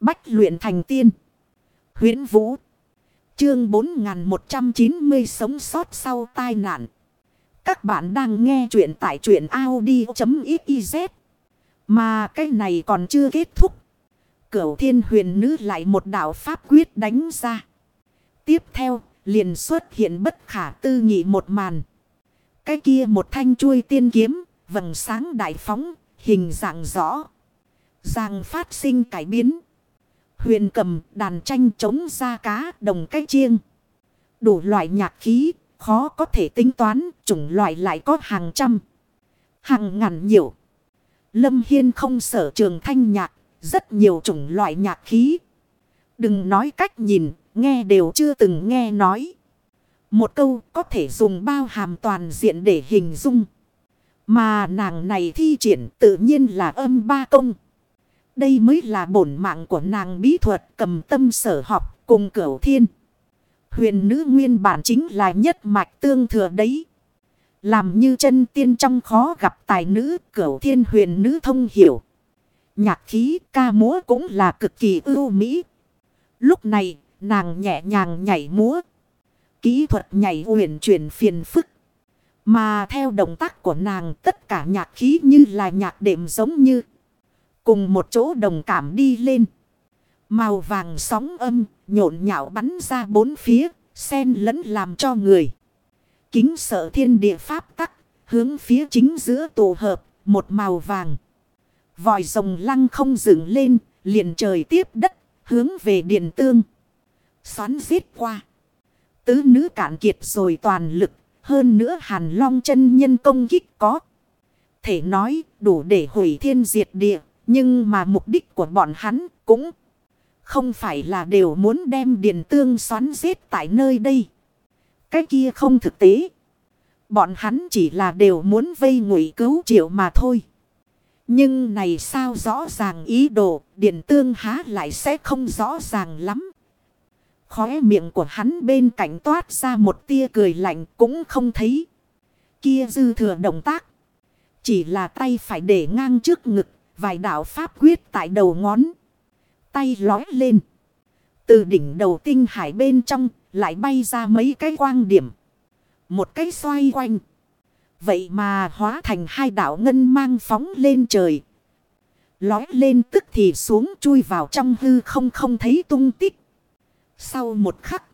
Bách luyện thành tiên. huyễn Vũ. Chương 4190 sống sót sau tai nạn. Các bạn đang nghe truyện tại truyện Audi.xyz. Mà cái này còn chưa kết thúc. Cửu thiên huyền nữ lại một đạo pháp quyết đánh ra. Tiếp theo, liền xuất hiện bất khả tư nghị một màn. Cái kia một thanh chuôi tiên kiếm, vầng sáng đại phóng, hình dạng rõ. Giang phát sinh cải biến. Huyền cầm đàn tranh chống ra cá đồng cái chiêng. Đủ loại nhạc khí, khó có thể tính toán, chủng loại lại có hàng trăm. Hàng ngàn nhiều. Lâm Hiên không sở trường thanh nhạc, rất nhiều chủng loại nhạc khí. Đừng nói cách nhìn, nghe đều chưa từng nghe nói. Một câu có thể dùng bao hàm toàn diện để hình dung. Mà nàng này thi triển tự nhiên là âm ba công. Đây mới là bổn mạng của nàng bí thuật cầm tâm sở học cùng cửu thiên. Huyền nữ nguyên bản chính là nhất mạch tương thừa đấy. Làm như chân tiên trong khó gặp tài nữ, cửu thiên huyền nữ thông hiểu. Nhạc khí, ca múa cũng là cực kỳ ưu mỹ. Lúc này, nàng nhẹ nhàng nhảy múa. Kỹ thuật nhảy huyền chuyển phiền phức. Mà theo động tác của nàng, tất cả nhạc khí như là nhạc đệm giống như. Cùng một chỗ đồng cảm đi lên. Màu vàng sóng âm, nhộn nhạo bắn ra bốn phía. Sen lẫn làm cho người. Kính sợ thiên địa pháp tắc. Hướng phía chính giữa tổ hợp. Một màu vàng. Vòi rồng lăng không dựng lên. Liền trời tiếp đất. Hướng về điện tương. Xoắn giết qua. Tứ nữ cạn kiệt rồi toàn lực. Hơn nữa hàn long chân nhân công kích có. Thể nói, đủ để hủy thiên diệt địa. Nhưng mà mục đích của bọn hắn cũng không phải là đều muốn đem Điền tương xoắn giết tại nơi đây. Cái kia không thực tế. Bọn hắn chỉ là đều muốn vây ngụy cứu triệu mà thôi. Nhưng này sao rõ ràng ý đồ, Điền tương há lại sẽ không rõ ràng lắm. Khóe miệng của hắn bên cạnh toát ra một tia cười lạnh cũng không thấy. Kia dư thừa động tác. Chỉ là tay phải để ngang trước ngực. Vài đạo pháp quyết tại đầu ngón. Tay lói lên. Từ đỉnh đầu tinh hải bên trong, lại bay ra mấy cái quang điểm. Một cái xoay quanh. Vậy mà hóa thành hai đạo ngân mang phóng lên trời. Lói lên tức thì xuống chui vào trong hư không không thấy tung tích. Sau một khắc.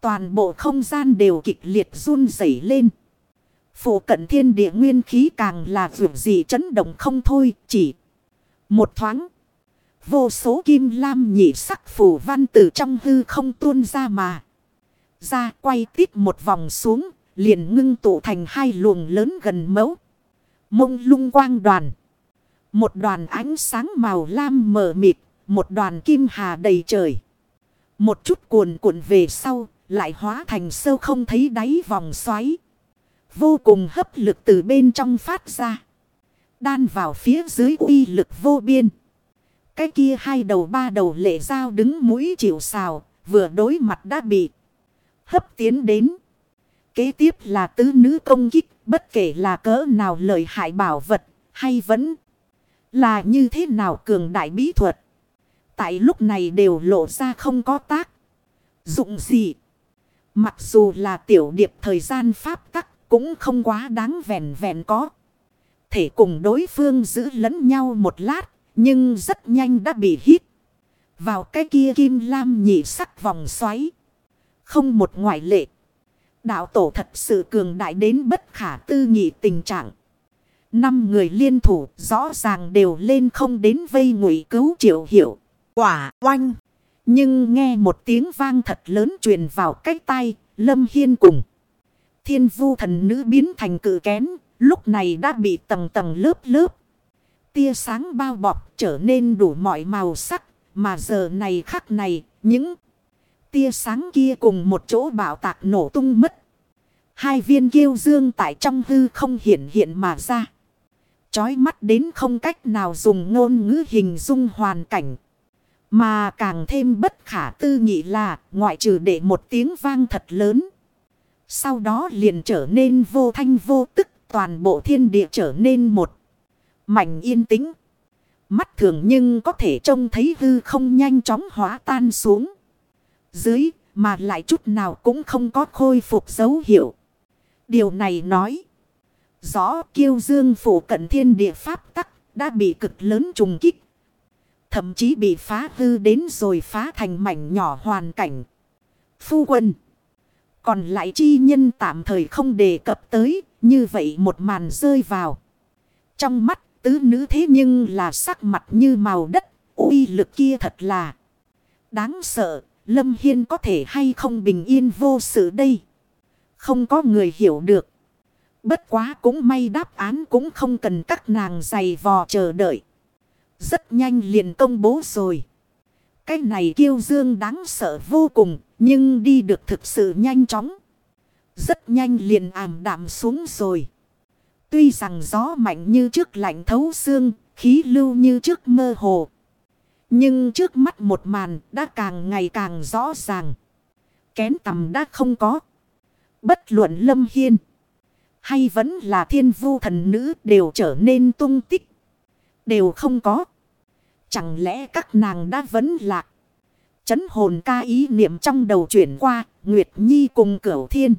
Toàn bộ không gian đều kịch liệt run rẩy lên. Phủ cận thiên địa nguyên khí càng là vượt gì chấn động không thôi. Chỉ một thoáng. Vô số kim lam nhị sắc phủ văn từ trong hư không tuôn ra mà. Ra quay tiếp một vòng xuống. Liền ngưng tụ thành hai luồng lớn gần mẫu. Mông lung quang đoàn. Một đoàn ánh sáng màu lam mờ mịt. Một đoàn kim hà đầy trời. Một chút cuồn cuộn về sau, lại hóa thành sâu không thấy đáy vòng xoáy. Vô cùng hấp lực từ bên trong phát ra. Đan vào phía dưới uy lực vô biên. Cái kia hai đầu ba đầu lệ dao đứng mũi chịu xào, vừa đối mặt đã bị hấp tiến đến. Kế tiếp là tứ nữ công kích, bất kể là cỡ nào lợi hại bảo vật, hay vẫn là như thế nào cường đại bí thuật tại lúc này đều lộ ra không có tác. Dụng gì? Mặc dù là tiểu điệp thời gian pháp tắc cũng không quá đáng vẹn vẹn có. Thể cùng đối phương giữ lẫn nhau một lát, nhưng rất nhanh đã bị hít. Vào cái kia kim lam nhị sắc vòng xoáy. Không một ngoại lệ. Đạo tổ thật sự cường đại đến bất khả tư nghị tình trạng. Năm người liên thủ rõ ràng đều lên không đến vây ngụy cứu triệu hiểu. Quả oanh. Nhưng nghe một tiếng vang thật lớn truyền vào cái tay. Lâm Hiên cùng. Thiên vu thần nữ biến thành cự kén. Lúc này đã bị tầng tầng lớp lớp. Tia sáng bao bọc trở nên đủ mọi màu sắc. Mà giờ này khắc này. Những tia sáng kia cùng một chỗ bảo tạc nổ tung mất. Hai viên kiêu dương tại trong hư không hiện hiện mà ra. Chói mắt đến không cách nào dùng ngôn ngữ hình dung hoàn cảnh. Mà càng thêm bất khả tư nghị là, ngoại trừ để một tiếng vang thật lớn. Sau đó liền trở nên vô thanh vô tức toàn bộ thiên địa trở nên một mảnh yên tĩnh. Mắt thường nhưng có thể trông thấy hư không nhanh chóng hóa tan xuống. Dưới mà lại chút nào cũng không có khôi phục dấu hiệu. Điều này nói. Rõ kiêu dương phủ cận thiên địa pháp tắc đã bị cực lớn trùng kích. Thậm chí bị phá hư đến rồi phá thành mảnh nhỏ hoàn cảnh. Phu quân. Còn lại chi nhân tạm thời không đề cập tới. Như vậy một màn rơi vào. Trong mắt tứ nữ thế nhưng là sắc mặt như màu đất. uy lực kia thật là đáng sợ. Lâm Hiên có thể hay không bình yên vô sự đây. Không có người hiểu được. Bất quá cũng may đáp án cũng không cần các nàng dày vò chờ đợi. Rất nhanh liền công bố rồi. Cái này kiêu dương đáng sợ vô cùng. Nhưng đi được thực sự nhanh chóng. Rất nhanh liền ảm đạm xuống rồi. Tuy rằng gió mạnh như trước lạnh thấu xương. Khí lưu như trước mơ hồ. Nhưng trước mắt một màn đã càng ngày càng rõ ràng. Kén tầm đã không có. Bất luận lâm hiên. Hay vẫn là thiên vu thần nữ đều trở nên tung tích. Đều không có. Chẳng lẽ các nàng đã vấn lạc. Chấn hồn ca ý niệm trong đầu chuyển qua. Nguyệt Nhi cùng cửu thiên.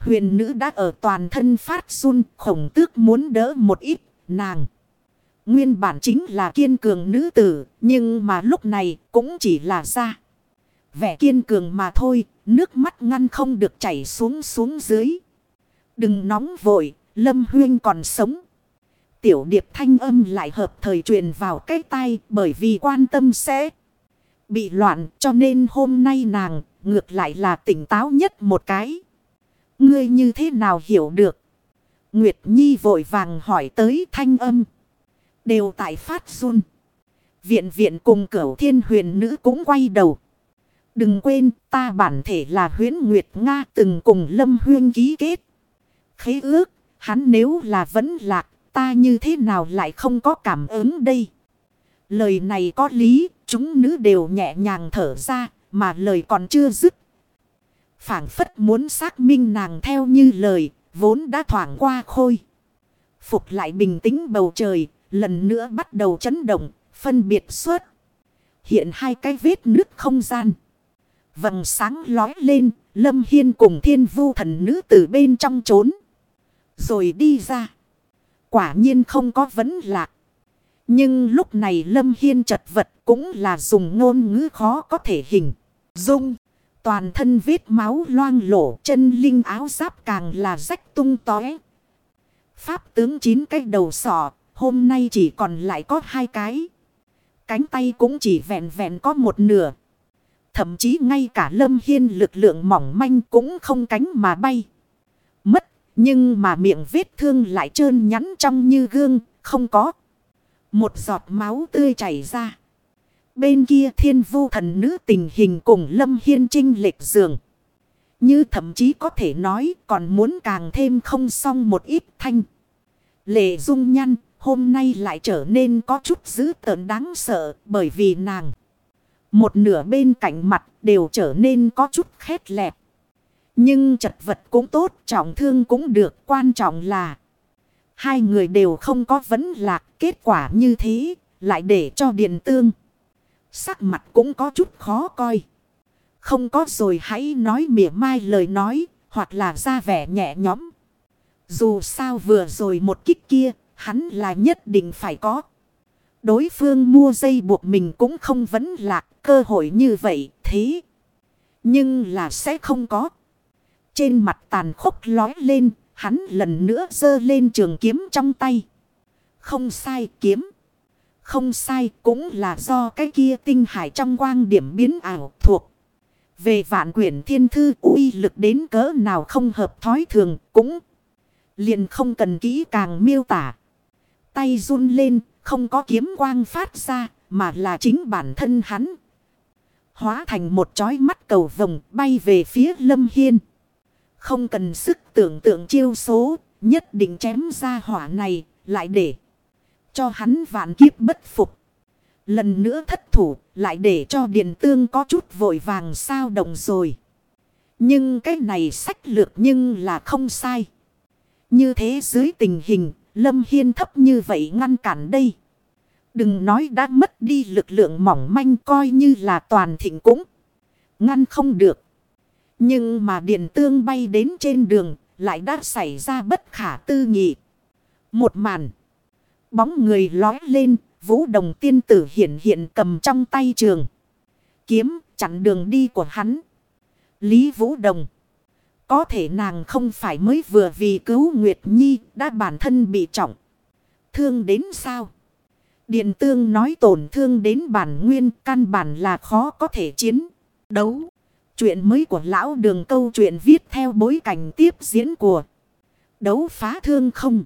Huyền nữ đã ở toàn thân phát run. Khổng tước muốn đỡ một ít. Nàng. Nguyên bản chính là kiên cường nữ tử. Nhưng mà lúc này cũng chỉ là ra. Vẻ kiên cường mà thôi. Nước mắt ngăn không được chảy xuống xuống dưới. Đừng nóng vội, Lâm Huyên còn sống. Tiểu điệp thanh âm lại hợp thời truyền vào cái tay, bởi vì quan tâm sẽ bị loạn cho nên hôm nay nàng ngược lại là tỉnh táo nhất một cái. Ngươi như thế nào hiểu được? Nguyệt Nhi vội vàng hỏi tới thanh âm. Đều tại phát run. Viện viện cùng cửu thiên huyền nữ cũng quay đầu. Đừng quên ta bản thể là huyến Nguyệt Nga từng cùng Lâm Huyên ký kết khế ước, hắn nếu là vẫn lạc, ta như thế nào lại không có cảm ứng đây? Lời này có lý, chúng nữ đều nhẹ nhàng thở ra, mà lời còn chưa dứt phảng phất muốn xác minh nàng theo như lời, vốn đã thoảng qua khôi. Phục lại bình tĩnh bầu trời, lần nữa bắt đầu chấn động, phân biệt suốt. Hiện hai cái vết nước không gian. Vầng sáng lói lên, Lâm Hiên cùng thiên vu thần nữ từ bên trong trốn. Rồi đi ra. Quả nhiên không có vấn lạc. Nhưng lúc này Lâm Hiên chật vật cũng là dùng ngôn ngữ khó có thể hình. Dung. Toàn thân vết máu loang lổ chân linh áo giáp càng là rách tung tóe. Pháp tướng chín cái đầu sọ. Hôm nay chỉ còn lại có hai cái. Cánh tay cũng chỉ vẹn vẹn có một nửa. Thậm chí ngay cả Lâm Hiên lực lượng mỏng manh cũng không cánh mà bay. Mất nhưng mà miệng vết thương lại trơn nhắn trong như gương, không có. Một giọt máu tươi chảy ra. Bên kia thiên vu thần nữ tình hình cùng Lâm Hiên Trinh lệch giường. Như thậm chí có thể nói còn muốn càng thêm không xong một ít thanh. Lệ dung nhăn hôm nay lại trở nên có chút dữ tợn đáng sợ bởi vì nàng. Một nửa bên cạnh mặt đều trở nên có chút khét lẹp. Nhưng chật vật cũng tốt, trọng thương cũng được, quan trọng là hai người đều không có vấn lạc, kết quả như thế, lại để cho điện tương. Sắc mặt cũng có chút khó coi. Không có rồi hãy nói mỉa mai lời nói, hoặc là ra vẻ nhẹ nhõm. Dù sao vừa rồi một kích kia, hắn là nhất định phải có. Đối phương mua dây buộc mình cũng không vấn lạc cơ hội như vậy, thế. Nhưng là sẽ không có. Trên mặt tàn khốc lói lên, hắn lần nữa giơ lên trường kiếm trong tay. Không sai kiếm. Không sai cũng là do cái kia tinh hải trong quang điểm biến ảo thuộc. Về vạn quyển thiên thư uy lực đến cỡ nào không hợp thói thường cũng liền không cần kỹ càng miêu tả. Tay run lên không có kiếm quang phát ra mà là chính bản thân hắn. Hóa thành một chói mắt cầu vồng bay về phía lâm hiên. Không cần sức tưởng tượng chiêu số, nhất định chém ra hỏa này, lại để cho hắn vạn kiếp bất phục. Lần nữa thất thủ, lại để cho Điền tương có chút vội vàng sao động rồi. Nhưng cái này sách lược nhưng là không sai. Như thế dưới tình hình, Lâm Hiên thấp như vậy ngăn cản đây. Đừng nói đã mất đi lực lượng mỏng manh coi như là toàn thịnh cũng. Ngăn không được. Nhưng mà Điền tương bay đến trên đường lại đã xảy ra bất khả tư nghị. Một màn. Bóng người lói lên, vũ đồng tiên tử hiện hiện cầm trong tay trường. Kiếm chặn đường đi của hắn. Lý Vũ Đồng. Có thể nàng không phải mới vừa vì cứu Nguyệt Nhi đã bản thân bị trọng. Thương đến sao? Điện tương nói tổn thương đến bản nguyên căn bản là khó có thể chiến. Đấu. Chuyện mới của lão đường câu chuyện viết theo bối cảnh tiếp diễn của đấu phá thương không.